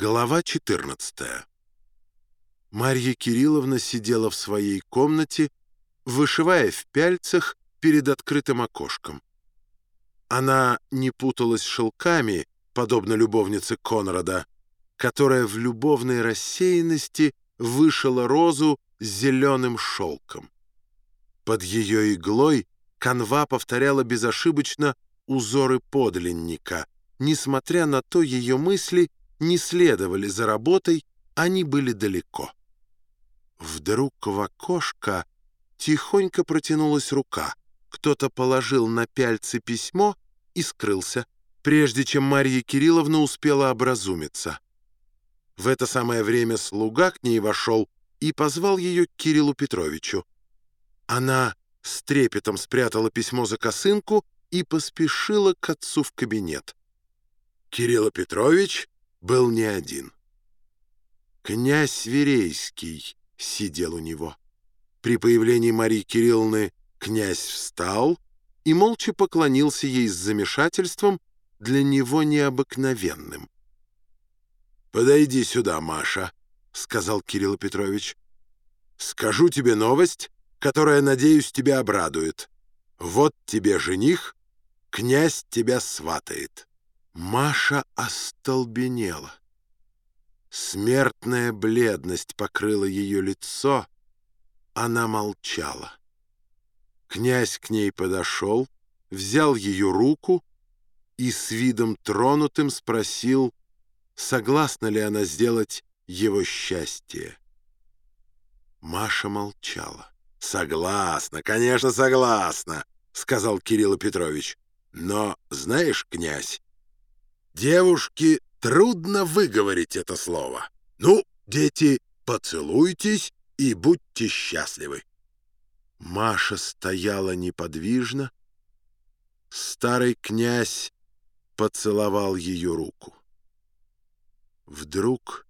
Глава 14 Марья Кирилловна сидела в своей комнате, вышивая в пяльцах перед открытым окошком. Она не путалась шелками, подобно любовнице Конрада, которая в любовной рассеянности вышила розу зеленым шелком. Под ее иглой канва повторяла безошибочно узоры подлинника. Несмотря на то, ее мысли не следовали за работой, они были далеко. Вдруг в окошко тихонько протянулась рука. Кто-то положил на пяльцы письмо и скрылся, прежде чем Марья Кирилловна успела образумиться. В это самое время слуга к ней вошел и позвал ее к Кириллу Петровичу. Она с трепетом спрятала письмо за косынку и поспешила к отцу в кабинет. Кирилл Петрович был не один. Князь Верейский сидел у него. При появлении Марии Кирилловны князь встал и молча поклонился ей с замешательством, для него необыкновенным. «Подойди сюда, Маша», — сказал Кирилл Петрович. «Скажу тебе новость, которая, надеюсь, тебя обрадует. Вот тебе жених, князь тебя сватает». Маша остолбенела. Смертная бледность покрыла ее лицо, она молчала. Князь к ней подошел, взял ее руку и с видом тронутым спросил, согласна ли она сделать его счастье. Маша молчала. «Согласна, конечно, согласна», — сказал Кирилл Петрович. «Но, знаешь, князь, девушке трудно выговорить это слово. Ну, дети, поцелуйтесь и будьте счастливы». Маша стояла неподвижно. Старый князь поцеловал ее руку. Вдруг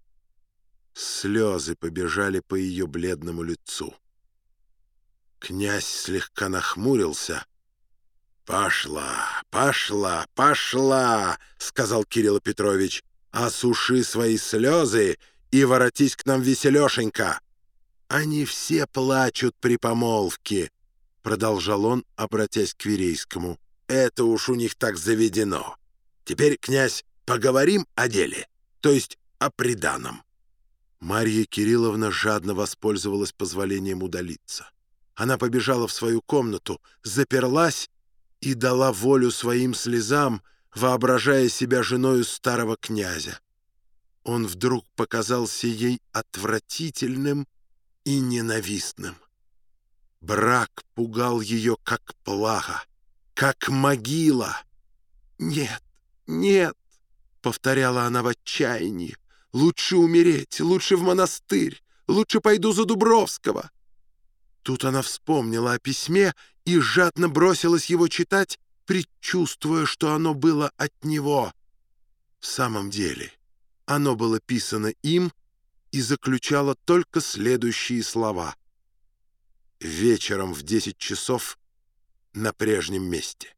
слезы побежали по ее бледному лицу. Князь слегка нахмурился. «Пошла, пошла, пошла!» — сказал Кирилл Петрович. «Осуши свои слезы и воротись к нам веселешенько!» «Они все плачут при помолвке», — продолжал он, обратясь к Верейскому. «Это уж у них так заведено. Теперь, князь, поговорим о деле, то есть о приданом». Марья Кирилловна жадно воспользовалась позволением удалиться. Она побежала в свою комнату, заперлась и дала волю своим слезам, воображая себя женою старого князя. Он вдруг показался ей отвратительным и ненавистным. Брак пугал ее, как плага, как могила. «Нет, нет», — повторяла она в отчаянии, — «лучше умереть, лучше в монастырь, лучше пойду за Дубровского». Тут она вспомнила о письме и жадно бросилась его читать, предчувствуя, что оно было от него. В самом деле, оно было писано им и заключала только следующие слова. «Вечером в 10 часов на прежнем месте».